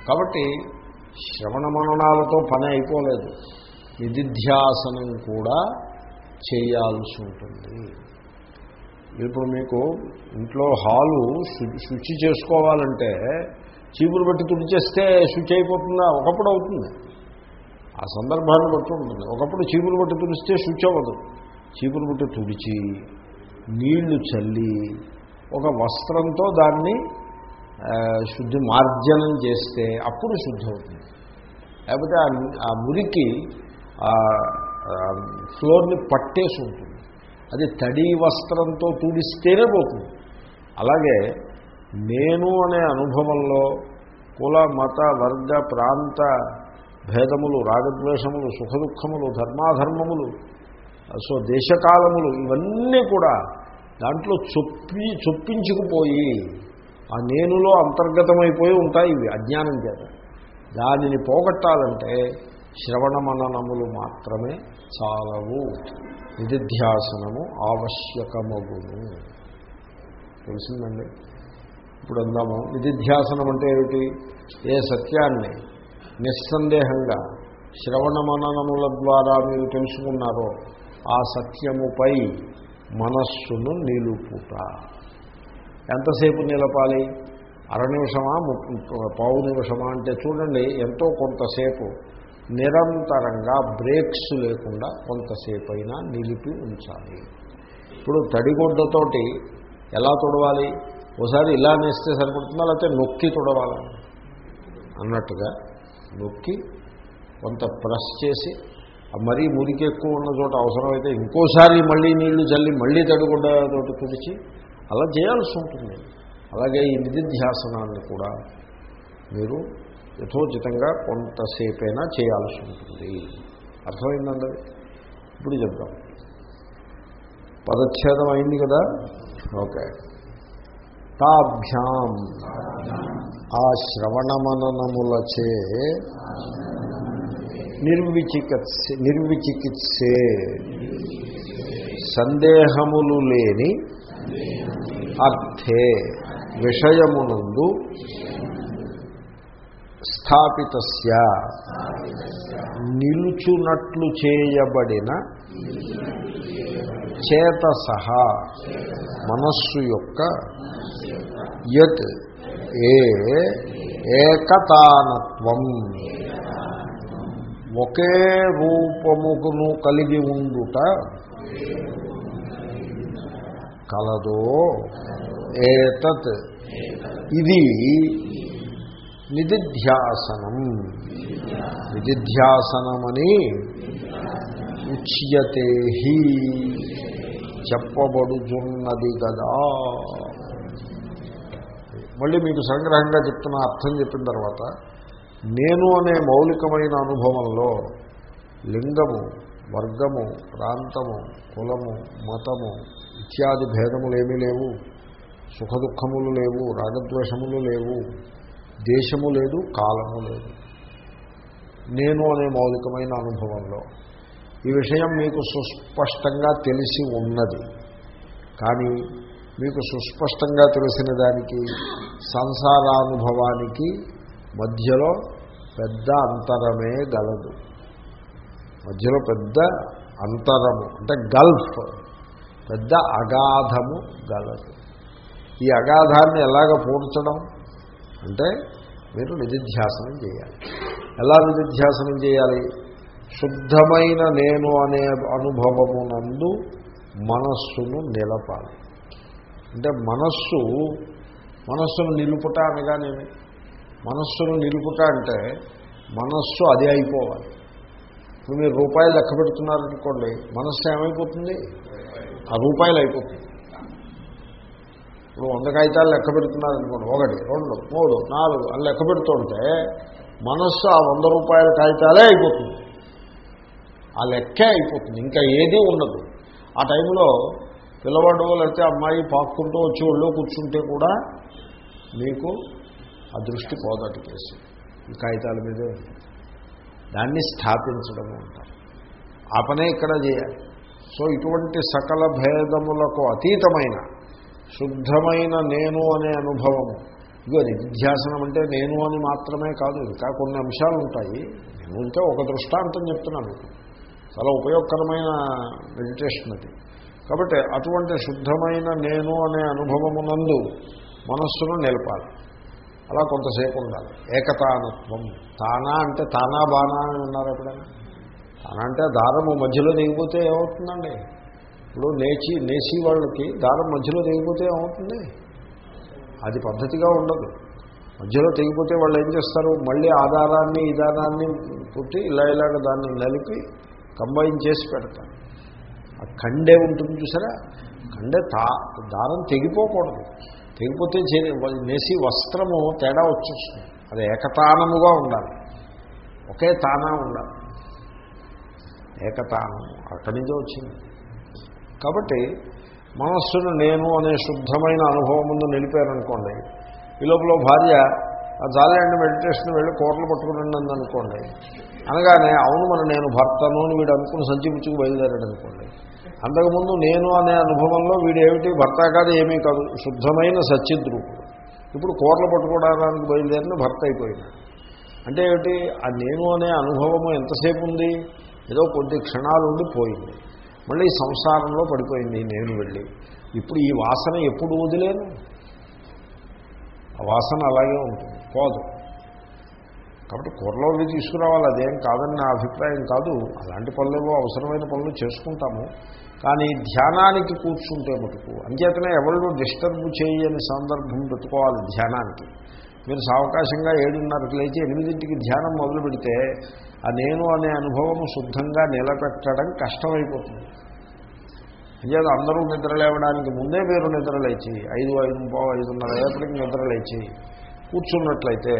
కాబట్టి శ్రవణ మననాలతో పని అయిపోలేదు. నిధిధ్యాసనం కూడా చేయాల్సి ఉంటుంది. ఇప్పుడు మీకు ఇంట్లో హాలు శుచి చేసుకోవాలంటే చీపురు పెట్టి తుడిచేస్తే శుచి అయిపోతుందా? ఒకప్పుడు అవుతుంది. ఆ సందర్భాన్ని బట్టి ఉంటుంది. ఒకప్పుడు చీపురు బట్టి తుడిస్తే శుచి అవ్వదు. చీపురు బట్టి తుడిచి నీళ్ళు చల్లి ఒక వస్త్రంతో దాన్ని శుద్ధి మార్జనం చేస్తే అప్పుడు శుద్ధి అవుతుంది లేకపోతే ఆ- ఆ మురికి ఫ్లోర్ని పట్టేసి ఉంటుంది. అది తడి వస్త్రంతో తూడిస్తేనే పోతుంది. అలాగే నేను అనే అనుభవంలో కుల మత వర్గ ప్రాంత భేదములు రాగద్వేషములు సుఖదుఖములు ధర్మాధర్మములు సో దేశకాలములు ఇవన్నీ కూడా దాంట్లో చొప్పి చొప్పించుకుపోయి ఆ నేనులో అంతర్గతమైపోయి ఉంటాయి ఇవి అజ్ఞానం చేత. దానిని పోగొట్టాలంటే శ్రవణ మననములు మాత్రమే చాలవు. నిధిధ్యాసనము ఆవశ్యకమగును. తెలిసిందండి? ఇప్పుడు అందాము నిధిధ్యాసనం అంటే ఏమిటి? ఏ సత్యాన్ని నిస్సందేహంగా శ్రవణ మననముల ద్వారా మీరు తెలుసుకున్నారో ఆ సత్యముపై మనస్సును నిలుపుట. ఎంతసేపు నిలపాలి? అర నిమిషమా? పావు నిమిషమా? అంటే చూడండి ఎంతో కొంతసేపు నిరంతరంగా బ్రేక్స్ లేకుండా కొంతసేపు అయినా నిలిపి ఉంచాలి. ఇప్పుడు తడిగుడ్డతోటి ఎలా తుడవాలి? ఒకసారి ఇలా నేస్తే సరిపడుతుందా? లేకపోతే నొక్కి తుడవాలి? అన్నట్టుగా నొక్కి కొంత ప్రెస్ చేసి మరీ మురికి ఎక్కువ ఉన్న చోట అవసరమైతే ఇంకోసారి మళ్ళీ నీళ్ళు చల్లి మళ్ళీ తడిగుడ్డతోటి తుడిచి అలా చేయాల్సి ఉంటుంది. అలాగే ఈ నిధిధ్యాసనాన్ని కూడా మీరు యథోచితంగా కొంతసేపైనా చేయాల్సి ఉంటుంది. అర్థమైందండి? ఇప్పుడు చెప్తాం పదచ్ఛేదం అయింది కదా? ఓకే. తాభ్యాం. ఆ శ్రవణమననములచే నిర్విచికిత్స నిర్విచికిత్సే సందేహములు లేని అర్థే విషయమునందు స్థాపితస్య. నిలుచునట్లు చేయబడిన చేతసహ మనస్సు యొక్క యత్ ఏ ఏకతానత్వం. ఒకే రూపమును కలిగి ఉండుట కలదో ఏతత్. ఇది నిధిధ్యాసనం. నిధిధ్యాసనమని ఉచ్యతే చెప్పబడుచున్నది కదా మళ్ళీ మీకు సంగ్రహంగా చెప్తున్న అర్థం చెప్పిన తర్వాత నేను అనే మౌలికమైన అనుభవంలో లింగము వర్గము ప్రాంతము కులము మతము ఇత్యాది భేదములు ఏమీ లేవు. సుఖదుఖములు లేవు రాగద్వేషములు లేవు. దేశము లేదు కాలము లేదు. నేను అనే మౌలికమైన అనుభవంలో ఈ విషయం మీకు సుస్పష్టంగా తెలిసి ఉన్నది. కానీ మీకు సుస్పష్టంగా తెలిసిన దానికి సంసారానుభవానికి మధ్యలో పెద్ద అంతరమే గలదు. మధ్యలో పెద్ద అంతరము అంటే గల్ఫ్ పెద్ద అగాధము గలదు. ఈ అగాధాన్ని ఎలాగ పూడ్చడం? అంటే మీరు నిధిధ్యాసనం చేయాలి. ఎలా నిధిధ్యాసనం చేయాలి? శుద్ధమైన నేను అనే అనుభవమునందు మనస్సును నిలపాలి. అంటే మనస్సు మనస్సును నిలుపుట అనగానేమి? మనస్సును నిలుపుట అంటే మనస్సు అది అయిపోవాలి. ఇప్పుడు మీరు రూపాయలు లెక్క పెడుతున్నారనుకోండి మనస్సు ఏమైపోతుంది? ఆ రూపాయలు అయిపోతుంది. ఇప్పుడు వంద కాగితాలు లెక్క పెడుతున్నారనుకోండి ఒకటి రెండు మూడు నాలుగు అని లెక్క పెడుతుంటే మనస్సు ఆ వంద రూపాయల కాగితాలే అయిపోతుంది. ఆ లెక్కే అయిపోతుంది ఇంకా ఏదీ ఉండదు. ఆ టైంలో పిల్లవాడు లేకపోతే అమ్మాయి పాక్కుంటూ వచ్చి కూర్చుంటే కూడా మీకు ఆ దృష్టి పోదటి కేసు. ఈ కాగితాల మీదే ఉంది. దాన్ని స్థాపించడము అంటారు. ఆ పనే ఇక్కడ చేయాలి సో ఇటువంటి సకల భేదములకు అతీతమైన శుద్ధమైన నేను అనే అనుభవము. ఇదిగో నిధ్యాసనం అంటే నేను అని మాత్రమే కాదు ఇంకా కొన్ని అంశాలు ఉంటాయి. నేను ఇంకా ఒక దృష్టాంతం చెప్తున్నాను. చాలా ఉపయోగకరమైన మెడిటేషన్ అది. కాబట్టి అటువంటి శుద్ధమైన నేను అనే అనుభవమునందు మనస్సును నిలపాలి. అలా కొంతసేపు ఉండాలి. ఏకతానత్వం. తానా అంటే తానా బానా అని ఉన్నారు ఎప్పుడైనా? తానా అంటే దారము మధ్యలో దిగిపోతే ఏమవుతుందండి? ఇప్పుడు నేచి నేసి వాళ్ళకి దారం మధ్యలో తెగిపోతే ఏమవుతుంది? అది పద్ధతిగా ఉండదు. మధ్యలో తెగిపోతే వాళ్ళు ఏం చేస్తారు? మళ్ళీ ఆధారాన్ని ఈ దారాన్ని పుట్టి ఇలా ఇలాగ దాన్ని నలిపి కంబైన్ చేసి పెడతారు. ఆ కండే ఉంటుంది చూసారా? కండే తా దారం తెగిపోకూడదు. తెగిపోతే నేసి వస్త్రము తేడా వచ్చేస్తుంది. అది ఏకతానముగా ఉండాలి. ఒకే తానా ఉండాలి. ఏకతానము అక్కడి నుంచే వచ్చింది. కాబట్టి మనస్సును నేను అనే శుద్ధమైన అనుభవం ముందు నిలిపారనుకోండి. ఈ లోపల భార్య జాలేండి మెడిటేషన్ వెళ్ళి కూరలు పట్టుకుని అనుకోండి అనగానే అవును మన నేను భర్తను అని వీడు అనుకుని సంచి పుచ్చుకు బయలుదేరాడు అనుకోండి అంతకుముందు నేను అనే అనుభవంలో వీడు ఏమిటి భర్త కాదు ఏమీ కాదు. శుద్ధమైన సత్యద్రూపుడు ఇప్పుడు కూరలు పట్టుకోవడానికి బయలుదేరిన భర్త అయిపోయింది అంటే ఏమిటి? ఆ నేను అనే అనుభవము ఎంతసేపు ఉంది? ఏదో కొద్ది క్షణాలు ఉండి పోయింది. మళ్ళీ సంసారంలో పడిపోయింది నేను వెళ్ళి. ఇప్పుడు ఈ వాసన ఎప్పుడు వదిలేను? ఆ వాసన అలాగే ఉంటుంది. పోదు. కాబట్టి కూరలో తీసుకురావాలి. అదేం కాదని నా అభిప్రాయం కాదు. అలాంటి పనులు అవసరమైన పనులు చేసుకుంటాము. కానీ ధ్యానానికి కూర్చుంటే మటుకు. అంచేతనే ఎవరు డిస్టర్బ్ చేయని సందర్భం పెట్టుకోవాలి ధ్యానానికి. మీరు సావకాశంగా ఏడున్నరకు లేచి ఎనిమిదింటికి ధ్యానం మొదలు పెడితే ఆ నేను అనే అనుభవం శుద్ధంగా నిలబెట్టడం కష్టమైపోతుంది. అంచేత అందరూ నిద్ర లేవడానికి ముందే మీరు నిద్రలేచి ఐదు ఐదు పావు ఐదున్నర ఏపటికి నిద్రలేచి కూర్చున్నట్లయితే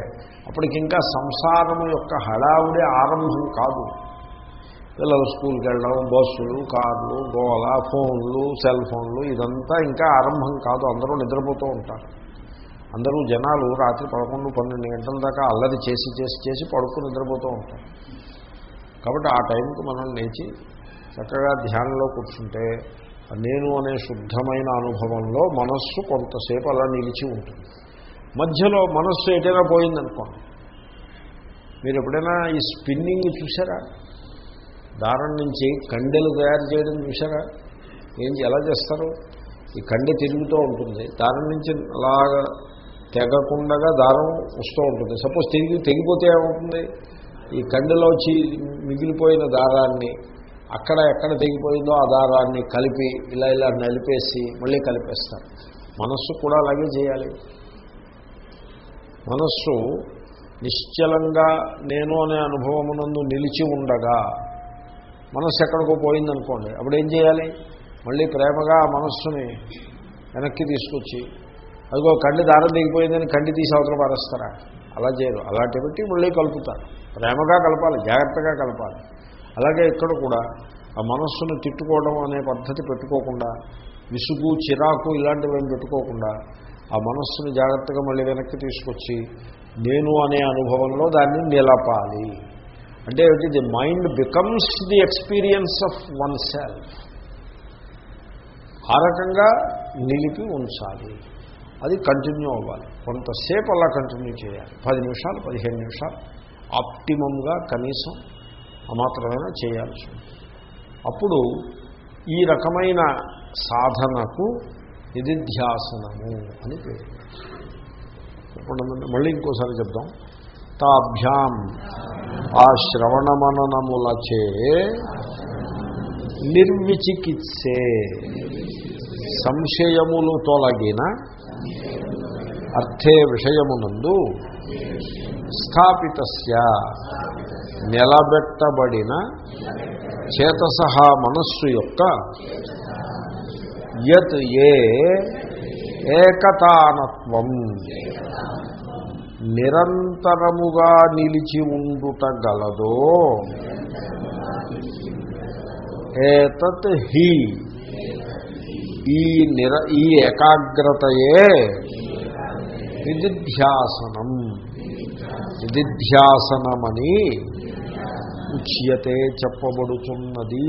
అప్పటికి ఇంకా సంసారం యొక్క హడావుడే ఆరంభం కాదు. పిల్లలు స్కూల్కి వెళ్ళడం బస్సులు కార్లు గోల ఫోన్లు సెల్ ఫోన్లు ఇదంతా ఇంకా ఆరంభం కాదు. అందరూ నిద్రపోతూ ఉంటారు. అందరూ జనాలు రాత్రి పదకొండు పన్నెండు గంటల దాకా అల్లరి చేసి చేసి చేసి పడుకుని నిద్రపోతూ ఉంటారు. కాబట్టి ఆ టైంకి మనం లేచి చక్కగా ధ్యానంలో కూర్చుంటే నేను అనే శుద్ధమైన అనుభవంలో మనస్సు కొంతసేపు అలా నిలిచి ఉంటుంది. మధ్యలో మనస్సు ఎటైనా పోయిందనుకోండి. మీరు ఎప్పుడైనా ఈ స్పిన్నింగ్ చూసారా దారం నుంచి కండెలు తయారు చేయడం చూసారా ఏం ఎలా చేస్తారు? ఈ కండె తిరుగుతూ ఉంటుంది. దారం నుంచి అలాగా తెగకుండగా దారం వస్తూ ఉంటుంది. సపోజ్ తిరిగి తెగిపోతే ఏమవుతుంది? ఈ కండెలో వచ్చి మిగిలిపోయిన దారాన్ని అక్కడ ఎక్కడ తెగిపోయిందో ఆ దారాన్ని కలిపి ఇలా ఇలా నలిపేసి మళ్ళీ కలిపేస్తారు. మనస్సు కూడా అలాగే చేయాలి. మనస్సు నిశ్చలంగా నేను అనే అనుభవమునందు నిలిచి ఉండగా మనస్సు ఎక్కడికో పోయిందనుకోండి అప్పుడు ఏం చేయాలి? మళ్ళీ ప్రేమగా ఆ మనస్సుని వెనక్కి తీసుకొచ్చి అదిగో కండి దారం దిగిపోయిందని కండి తీసి అవతల పారేస్తారా? అలా చేయరు. అలాంటి బట్టి మళ్ళీ కలుపుతారు. ప్రేమగా కలపాలి జాగ్రత్తగా కలపాలి. అలాగే ఇక్కడ కూడా ఆ మనస్సును తిట్టుకోవడం అనే పద్ధతి పెట్టుకోకుండా విసుగు చిరాకు ఇలాంటివి ఏం పెట్టుకోకుండా ఆ మనస్సును జాగ్రత్తగా మళ్ళీ వెనక్కి తీసుకొచ్చి నేను అనే అనుభవంలో దాన్ని నిలపాలి. అంటే the mind becomes the experience of oneself ఆ రకంగా నిలిపి ఉంచాలి. అది కంటిన్యూ అవ్వాలి. కొంతసేపు అలా కంటిన్యూ చేయాలి. పది నిమిషాలు పదిహేను నిమిషాలు. ఆప్టిమంగా కనీసం అమాత్రమైనా చేయాల్సి ఉంటుంది. అప్పుడు ఈ రకమైన సాధనకు నిధిధ్యాసనము అని పేరు మళ్ళీ ఇంకోసారి చెప్దాం. తాభ్యాం. ఆ శ్రవణమననములచే నిర్విచికిత్సే సంశయములు తొలగిన అర్థే విషయమునందు స్థాపితస్య నిలబెట్టబడిన చేతసహ మనస్సు యొక్క యత్ ఏ ఏకతానత్వం నిరంతరముగా నిలిచి ఉండుట గలదో ఏతత్ హి. ఈ నిర ఈ ఏకాగ్రతయే నిధిధ్యాసనం. నిధిధ్యాసనమని ఉచ్యతే చెప్పబడుతున్నది